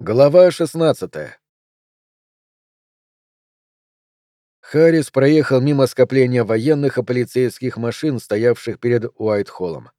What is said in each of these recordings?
Глава 16 Харрис проехал мимо скопления военных и полицейских машин, стоявших перед Уайт-Холлом.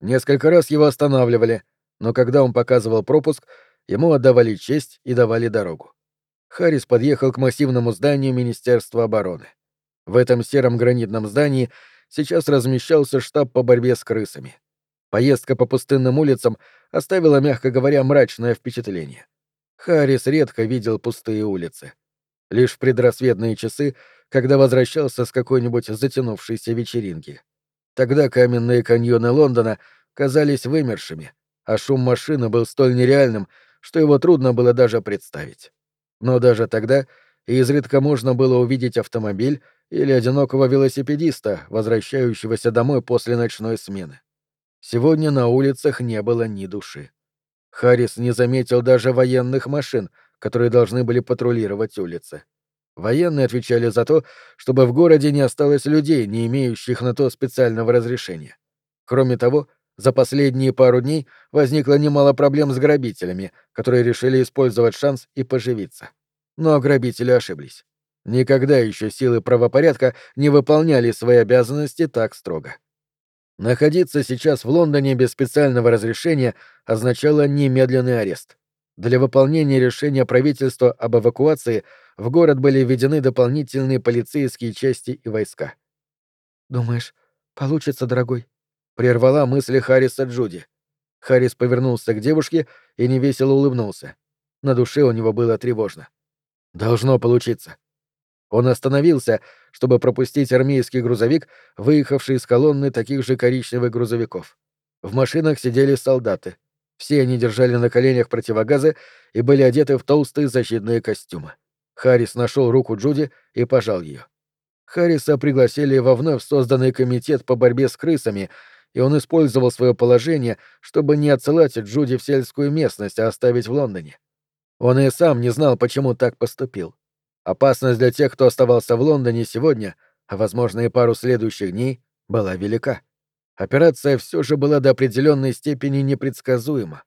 Несколько раз его останавливали, но когда он показывал пропуск, ему отдавали честь и давали дорогу. Харрис подъехал к массивному зданию Министерства обороны. В этом сером гранитном здании сейчас размещался штаб по борьбе с крысами. Поездка по пустынным улицам оставила, мягко говоря, мрачное впечатление. Харрис редко видел пустые улицы. Лишь в предрассветные часы, когда возвращался с какой-нибудь затянувшейся вечеринки. Тогда каменные каньоны Лондона казались вымершими, а шум машины был столь нереальным, что его трудно было даже представить. Но даже тогда изредка можно было увидеть автомобиль или одинокого велосипедиста, возвращающегося домой после ночной смены. Сегодня на улицах не было ни души. Харрис не заметил даже военных машин, которые должны были патрулировать улицы. Военные отвечали за то, чтобы в городе не осталось людей, не имеющих на то специального разрешения. Кроме того, за последние пару дней возникло немало проблем с грабителями, которые решили использовать шанс и поживиться. Но грабители ошиблись. Никогда еще силы правопорядка не выполняли свои обязанности так строго. Находиться сейчас в Лондоне без специального разрешения означало немедленный арест. Для выполнения решения правительства об эвакуации в город были введены дополнительные полицейские части и войска. «Думаешь, получится, дорогой?» — прервала мысли Харриса Джуди. Харрис повернулся к девушке и невесело улыбнулся. На душе у него было тревожно. «Должно получиться», он остановился, чтобы пропустить армейский грузовик, выехавший из колонны таких же коричневых грузовиков. В машинах сидели солдаты. Все они держали на коленях противогазы и были одеты в толстые защитные костюмы. Харрис нашел руку Джуди и пожал ее. Харриса пригласили во вновь созданный комитет по борьбе с крысами, и он использовал свое положение, чтобы не отсылать Джуди в сельскую местность, а оставить в Лондоне. Он и сам не знал, почему так поступил. Опасность для тех, кто оставался в Лондоне сегодня, а, возможно, и пару следующих дней, была велика. Операция все же была до определенной степени непредсказуема.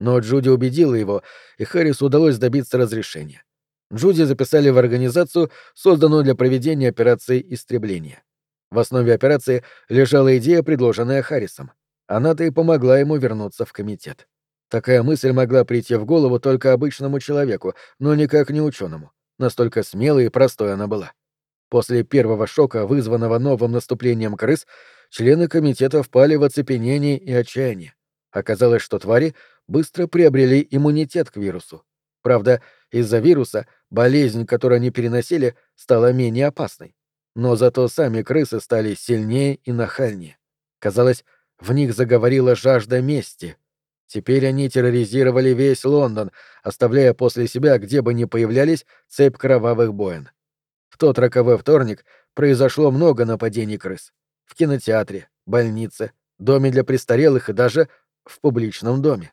Но Джуди убедила его, и Харрису удалось добиться разрешения. Джуди записали в организацию, созданную для проведения операции истребления. В основе операции лежала идея, предложенная Харрисом. Она-то и помогла ему вернуться в комитет. Такая мысль могла прийти в голову только обычному человеку, но никак не ученому. Настолько смелой и простой она была. После первого шока, вызванного новым наступлением крыс, члены комитета впали в оцепенение и отчаяние. Оказалось, что твари быстро приобрели иммунитет к вирусу. Правда, из-за вируса болезнь, которую они переносили, стала менее опасной. Но зато сами крысы стали сильнее и нахальнее. Казалось, в них заговорила жажда мести. Теперь они терроризировали весь Лондон, оставляя после себя, где бы ни появлялись, цепь кровавых боин. В тот роковой вторник произошло много нападений крыс. В кинотеатре, больнице, доме для престарелых и даже в публичном доме.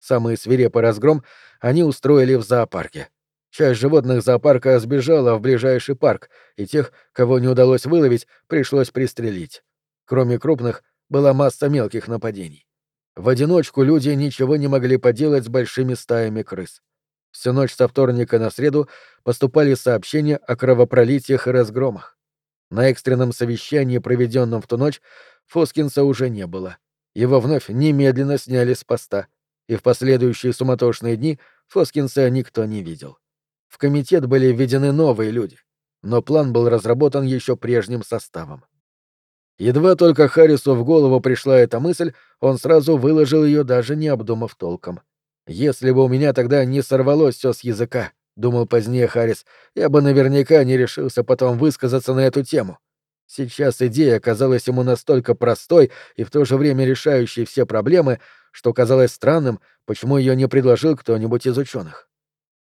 Самый свирепый разгром они устроили в зоопарке. Часть животных зоопарка сбежала в ближайший парк, и тех, кого не удалось выловить, пришлось пристрелить. Кроме крупных, была масса мелких нападений. В одиночку люди ничего не могли поделать с большими стаями крыс. Всю ночь со вторника на среду поступали сообщения о кровопролитиях и разгромах. На экстренном совещании, проведенном в ту ночь, Фоскинса уже не было. Его вновь немедленно сняли с поста, и в последующие суматошные дни Фоскинса никто не видел. В комитет были введены новые люди, но план был разработан еще прежним составом. Едва только Харрису в голову пришла эта мысль, он сразу выложил ее, даже не обдумав толком. «Если бы у меня тогда не сорвалось все с языка», — думал позднее Харрис, — «я бы наверняка не решился потом высказаться на эту тему». Сейчас идея казалась ему настолько простой и в то же время решающей все проблемы, что казалось странным, почему ее не предложил кто-нибудь из ученых.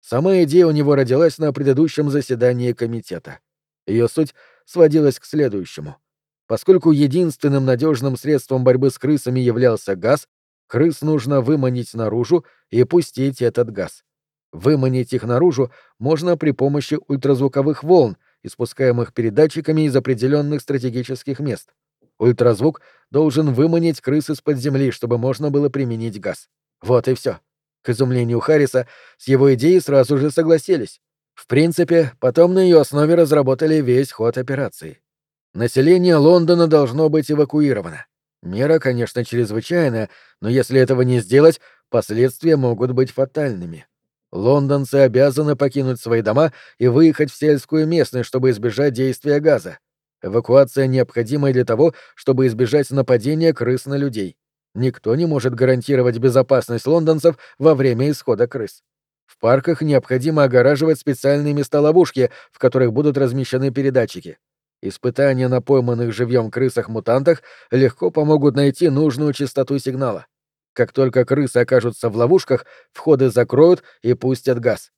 Сама идея у него родилась на предыдущем заседании комитета. Ее суть сводилась к следующему — Поскольку единственным надежным средством борьбы с крысами являлся газ, крыс нужно выманить наружу и пустить этот газ. Выманить их наружу можно при помощи ультразвуковых волн, испускаемых передатчиками из определенных стратегических мест. Ультразвук должен выманить крыс из-под земли, чтобы можно было применить газ. Вот и все. К изумлению Харриса, с его идеей сразу же согласились. В принципе, потом на ее основе разработали весь ход операции. Население Лондона должно быть эвакуировано. Мера, конечно, чрезвычайная, но если этого не сделать, последствия могут быть фатальными. Лондонцы обязаны покинуть свои дома и выехать в сельскую местность, чтобы избежать действия газа. Эвакуация необходима для того, чтобы избежать нападения крыс на людей. Никто не может гарантировать безопасность лондонцев во время исхода крыс. В парках необходимо огораживать специальные места-ловушки, в которых будут размещены передатчики. Испытания на пойманных живьем крысах-мутантах легко помогут найти нужную частоту сигнала. Как только крысы окажутся в ловушках, входы закроют и пустят газ.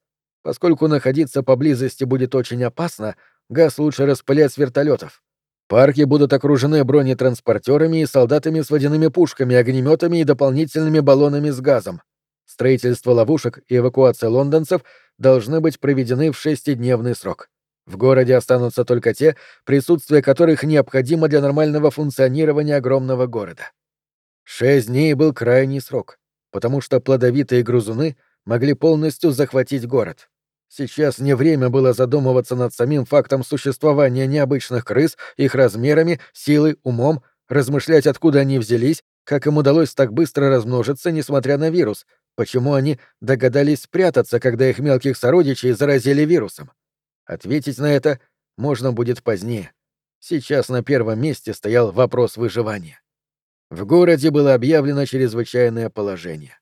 Поскольку находиться поблизости будет очень опасно, газ лучше распылять с вертолетов. Парки будут окружены бронетранспортерами и солдатами с водяными пушками, огнеметами и дополнительными баллонами с газом. Строительство ловушек и эвакуация лондонцев должны быть проведены в шестидневный срок. В городе останутся только те, присутствие которых необходимо для нормального функционирования огромного города. Шесть дней был крайний срок, потому что плодовитые грузуны могли полностью захватить город. Сейчас не время было задумываться над самим фактом существования необычных крыс, их размерами, силой, умом, размышлять, откуда они взялись, как им удалось так быстро размножиться, несмотря на вирус, почему они догадались спрятаться, когда их мелких сородичей заразили вирусом. Ответить на это можно будет позднее. Сейчас на первом месте стоял вопрос выживания. В городе было объявлено чрезвычайное положение.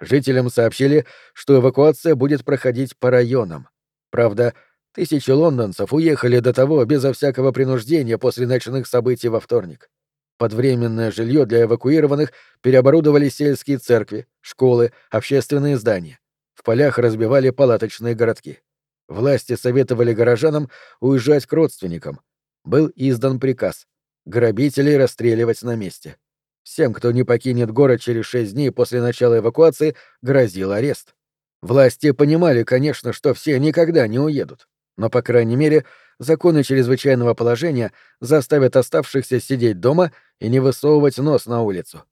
Жителям сообщили, что эвакуация будет проходить по районам. Правда, тысячи лондонцев уехали до того безо всякого принуждения после ночных событий во вторник. Под временное жилье для эвакуированных переоборудовали сельские церкви, школы, общественные здания. В полях разбивали палаточные городки. Власти советовали горожанам уезжать к родственникам. Был издан приказ — грабителей расстреливать на месте. Всем, кто не покинет город через шесть дней после начала эвакуации, грозил арест. Власти понимали, конечно, что все никогда не уедут, но, по крайней мере, законы чрезвычайного положения заставят оставшихся сидеть дома и не высовывать нос на улицу.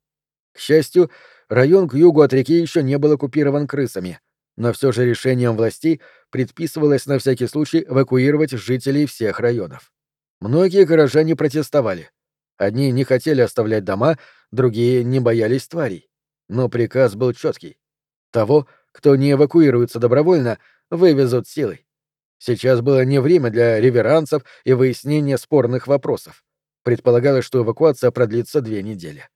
К счастью, район к югу от реки еще не был оккупирован крысами — но все же решением властей предписывалось на всякий случай эвакуировать жителей всех районов. Многие горожане протестовали. Одни не хотели оставлять дома, другие не боялись тварей. Но приказ был четкий. Того, кто не эвакуируется добровольно, вывезут силой. Сейчас было не время для реверансов и выяснения спорных вопросов. Предполагалось, что эвакуация продлится две недели.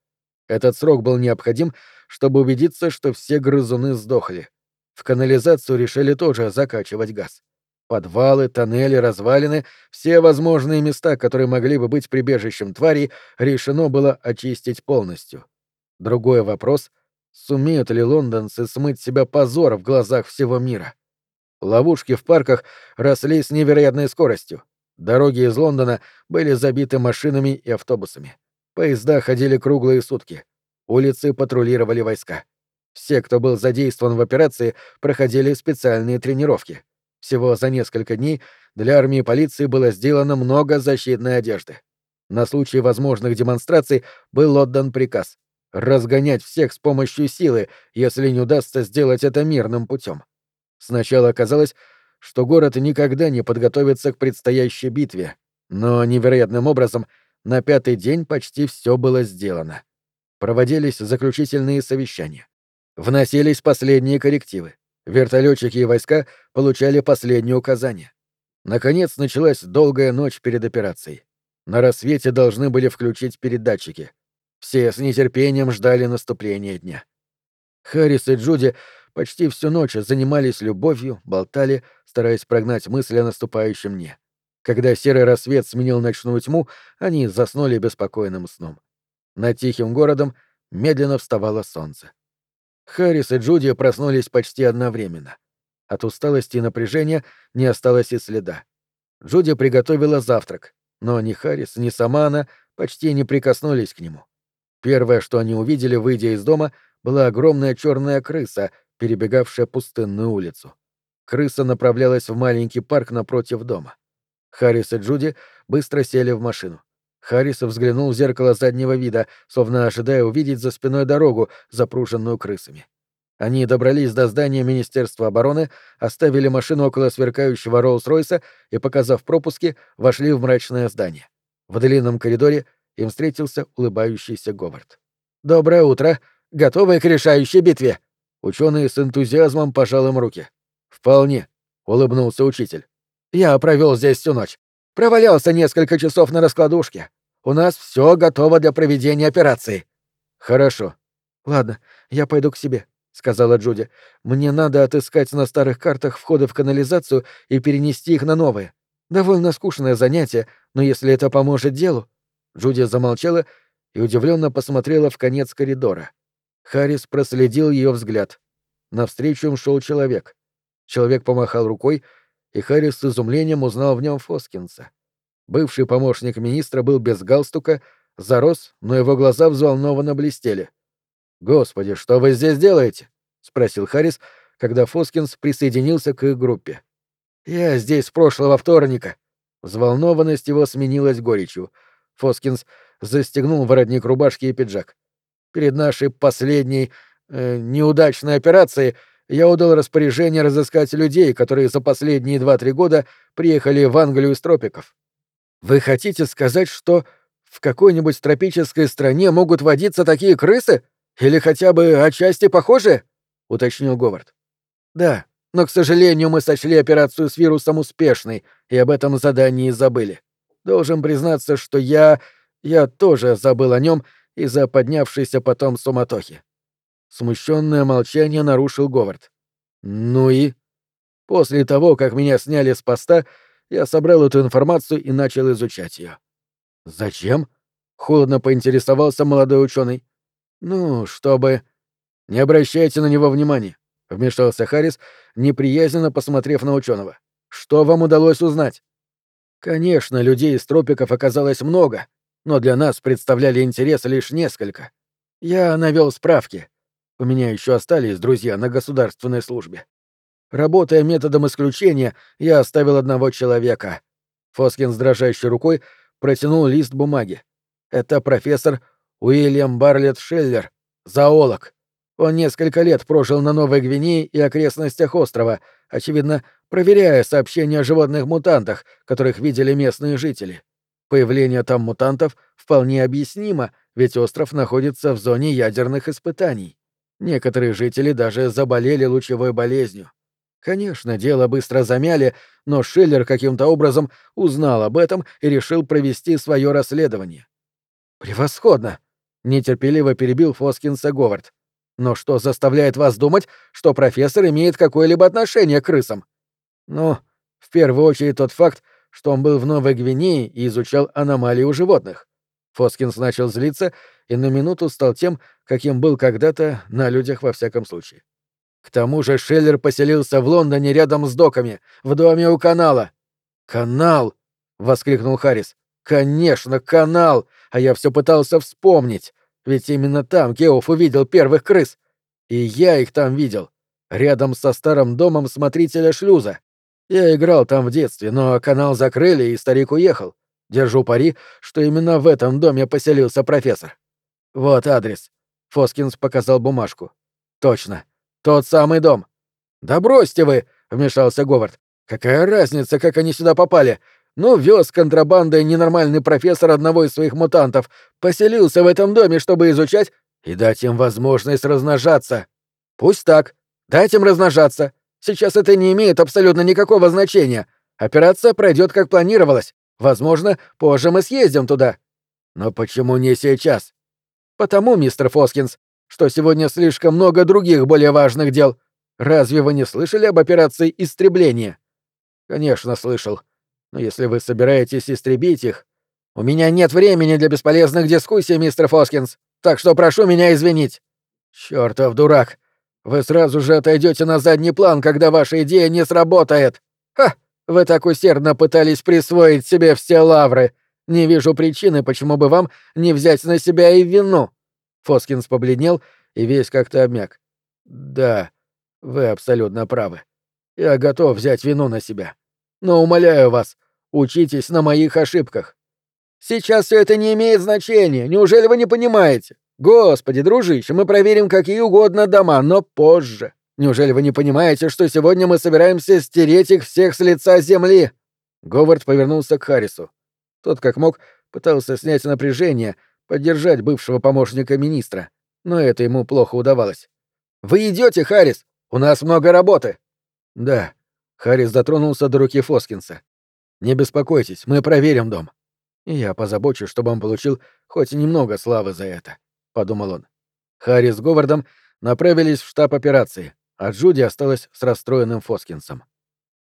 Этот срок был необходим, чтобы убедиться, что все грызуны сдохли. В канализацию решили тоже закачивать газ. Подвалы, тоннели, развалины, все возможные места, которые могли бы быть прибежищем тварей, решено было очистить полностью. Другой вопрос — сумеют ли лондонцы смыть себя позор в глазах всего мира? Ловушки в парках росли с невероятной скоростью. Дороги из Лондона были забиты машинами и автобусами. Поезда ходили круглые сутки. Улицы патрулировали войска. Все, кто был задействован в операции, проходили специальные тренировки. Всего за несколько дней для армии полиции было сделано много защитной одежды. На случай возможных демонстраций был отдан приказ разгонять всех с помощью силы, если не удастся сделать это мирным путем. Сначала казалось, что город никогда не подготовится к предстоящей битве, но невероятным образом на пятый день почти все было сделано. Проводились заключительные совещания. Вносились последние коррективы. Вертолетчики и войска получали последние указания. Наконец началась долгая ночь перед операцией. На рассвете должны были включить передатчики. Все с нетерпением ждали наступления дня. Харрис и Джуди почти всю ночь занимались любовью, болтали, стараясь прогнать мысли о наступающем дне. Когда серый рассвет сменил ночную тьму, они заснули беспокойным сном. Над тихим городом медленно вставало солнце. Харрис и Джуди проснулись почти одновременно. От усталости и напряжения не осталось и следа. Джуди приготовила завтрак, но ни Харрис, ни сама она почти не прикоснулись к нему. Первое, что они увидели, выйдя из дома, была огромная черная крыса, перебегавшая пустынную улицу. Крыса направлялась в маленький парк напротив дома. Харрис и Джуди быстро сели в машину. Харрис взглянул в зеркало заднего вида, словно ожидая увидеть за спиной дорогу, запруженную крысами. Они добрались до здания Министерства обороны, оставили машину около сверкающего Роллс-Ройса и, показав пропуски, вошли в мрачное здание. В длинном коридоре им встретился улыбающийся Говард. «Доброе утро! Готовы к решающей битве!» Ученый с энтузиазмом пожал им руки. «Вполне», — улыбнулся учитель. «Я провел здесь всю ночь. Провалялся несколько часов на раскладушке. У нас все готово для проведения операции». «Хорошо». «Ладно, я пойду к себе», — сказала Джуди. «Мне надо отыскать на старых картах входы в канализацию и перенести их на новые. Довольно скучное занятие, но если это поможет делу...» Джуди замолчала и удивленно посмотрела в конец коридора. Харрис проследил ее взгляд. Навстречу им шел человек. Человек помахал рукой, и Харрис с изумлением узнал в нем Фоскинса. Бывший помощник министра был без галстука, зарос, но его глаза взволнованно блестели. «Господи, что вы здесь делаете?» — спросил Харрис, когда Фоскинс присоединился к их группе. «Я здесь с прошлого вторника». Взволнованность его сменилась горечью. Фоскинс застегнул воротник рубашки и пиджак. Перед нашей последней э, неудачной операцией я удал распоряжение разыскать людей, которые за последние два-три года приехали в Англию из тропиков. Вы хотите сказать, что в какой-нибудь тропической стране могут водиться такие крысы? Или хотя бы отчасти похожие? уточнил Говард. Да, но, к сожалению, мы сочли операцию с вирусом успешной и об этом задании забыли. Должен признаться, что я... я тоже забыл о нем из-за поднявшейся потом суматохи. Смущенное молчание нарушил Говард. «Ну и?» После того, как меня сняли с поста, я собрал эту информацию и начал изучать ее. «Зачем?» — холодно поинтересовался молодой ученый. «Ну, чтобы...» «Не обращайте на него внимания», — вмешался Харрис, неприязненно посмотрев на ученого. «Что вам удалось узнать?» «Конечно, людей из тропиков оказалось много, но для нас представляли интерес лишь несколько. Я навел справки. У меня еще остались друзья на государственной службе. Работая методом исключения, я оставил одного человека. Фоскин с дрожащей рукой протянул лист бумаги. Это профессор Уильям Барлетт Шеллер, зоолог. Он несколько лет прожил на Новой Гвинее и окрестностях острова, очевидно, проверяя сообщения о животных-мутантах, которых видели местные жители. Появление там мутантов вполне объяснимо, ведь остров находится в зоне ядерных испытаний. Некоторые жители даже заболели лучевой болезнью. Конечно, дело быстро замяли, но Шиллер каким-то образом узнал об этом и решил провести свое расследование. «Превосходно!» — нетерпеливо перебил Фоскинса Говард. «Но что заставляет вас думать, что профессор имеет какое-либо отношение к крысам?» «Ну, в первую очередь тот факт, что он был в Новой Гвинее и изучал аномалии у животных. Фоскинс начал злиться и на минуту стал тем, каким был когда-то на людях во всяком случае. К тому же Шеллер поселился в Лондоне рядом с доками, в доме у канала. «Канал!» — воскликнул Харрис. «Конечно, канал! А я все пытался вспомнить. Ведь именно там Геоф увидел первых крыс. И я их там видел. Рядом со старым домом смотрителя шлюза. Я играл там в детстве, но канал закрыли, и старик уехал. Держу пари, что именно в этом доме поселился профессор. Вот адрес. Фоскинс показал бумажку. Точно. Тот самый дом. Да бросьте вы, вмешался Говард. Какая разница, как они сюда попали? Ну, вез контрабандой ненормальный профессор одного из своих мутантов, поселился в этом доме, чтобы изучать и дать им возможность размножаться. Пусть так. Дайте им размножаться. Сейчас это не имеет абсолютно никакого значения. Операция пройдет как планировалось. Возможно, позже мы съездим туда. Но почему не сейчас? Потому, мистер Фоскинс, что сегодня слишком много других более важных дел. Разве вы не слышали об операции истребления? Конечно, слышал. Но если вы собираетесь истребить их... У меня нет времени для бесполезных дискуссий, мистер Фоскинс, так что прошу меня извинить. Чёртов дурак. Вы сразу же отойдете на задний план, когда ваша идея не сработает. Ха! Вы так усердно пытались присвоить себе все лавры. Не вижу причины, почему бы вам не взять на себя и вину. Фоскинс побледнел и весь как-то обмяк. Да, вы абсолютно правы. Я готов взять вину на себя. Но умоляю вас, учитесь на моих ошибках. Сейчас все это не имеет значения. Неужели вы не понимаете? Господи, дружище, мы проверим какие угодно дома, но позже. Неужели вы не понимаете, что сегодня мы собираемся стереть их всех с лица земли?» Говард повернулся к Харрису. Тот, как мог, пытался снять напряжение, поддержать бывшего помощника министра, но это ему плохо удавалось. «Вы идете, Харрис? У нас много работы!» «Да». Харрис дотронулся до руки Фоскинса. «Не беспокойтесь, мы проверим дом. И я позабочусь, чтобы он получил хоть немного славы за это», — подумал он. Харрис с Говардом направились в штаб операции, а Джуди осталась с расстроенным Фоскинсом.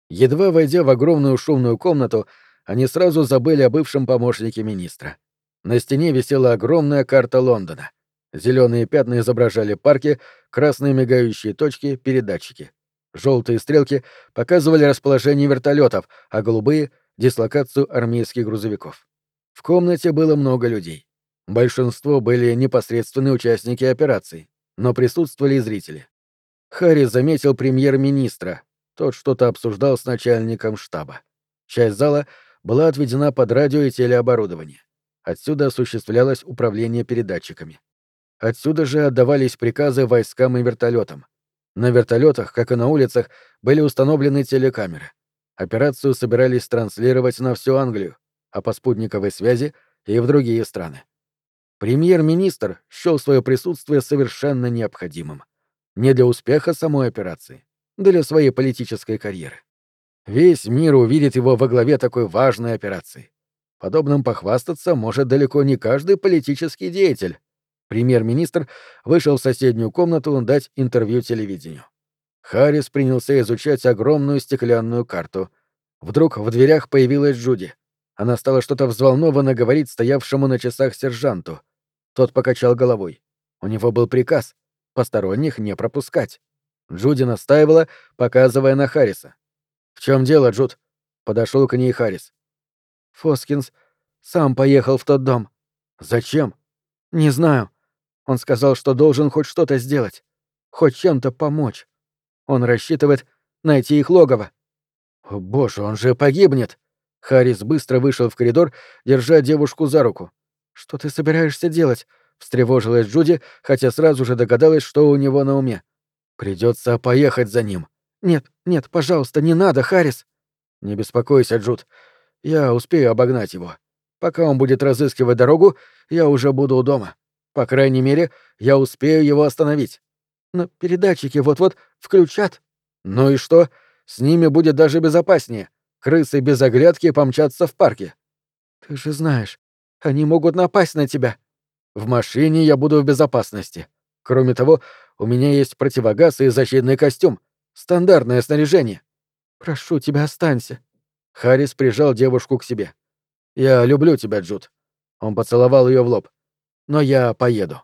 Едва войдя в огромную шумную комнату, они сразу забыли о бывшем помощнике министра. На стене висела огромная карта Лондона. Зеленые пятна изображали парки, красные мигающие точки — передатчики. Желтые стрелки показывали расположение вертолетов, а голубые — дислокацию армейских грузовиков. В комнате было много людей. Большинство были непосредственные участники операции, но присутствовали и зрители. Харри заметил премьер-министра. Тот что-то обсуждал с начальником штаба. Часть зала была отведена под радио и телеоборудование. Отсюда осуществлялось управление передатчиками. Отсюда же отдавались приказы войскам и вертолетам. На вертолетах, как и на улицах, были установлены телекамеры. Операцию собирались транслировать на всю Англию, а по спутниковой связи и в другие страны. Премьер-министр счел свое присутствие совершенно необходимым. Не для успеха самой операции, для своей политической карьеры. Весь мир увидит его во главе такой важной операции. Подобным похвастаться может далеко не каждый политический деятель. Премьер-министр вышел в соседнюю комнату дать интервью телевидению. Харрис принялся изучать огромную стеклянную карту. Вдруг в дверях появилась Джуди. Она стала что-то взволнованно говорить стоявшему на часах сержанту. Тот покачал головой. У него был приказ — посторонних не пропускать. Джуди настаивала, показывая на Харриса. «В чем дело, Джуд?» — подошел к ней Харрис. Фоскинс сам поехал в тот дом. Зачем? Не знаю. Он сказал, что должен хоть что-то сделать, хоть чем-то помочь. Он рассчитывает найти их логово. О, боже, он же погибнет. Харрис быстро вышел в коридор, держа девушку за руку. Что ты собираешься делать? встревожилась Джуди, хотя сразу же догадалась, что у него на уме. Придется поехать за ним. Нет, нет, пожалуйста, не надо, Харрис. Не беспокойся, Джуд. Я успею обогнать его. Пока он будет разыскивать дорогу, я уже буду у дома. По крайней мере, я успею его остановить. Но передатчики вот-вот включат. Ну и что? С ними будет даже безопаснее. Крысы без оглядки помчатся в парке. Ты же знаешь, они могут напасть на тебя. В машине я буду в безопасности. Кроме того, у меня есть противогаз и защитный костюм. Стандартное снаряжение. Прошу тебя, останься. Харрис прижал девушку к себе. «Я люблю тебя, Джуд». Он поцеловал ее в лоб. «Но я поеду».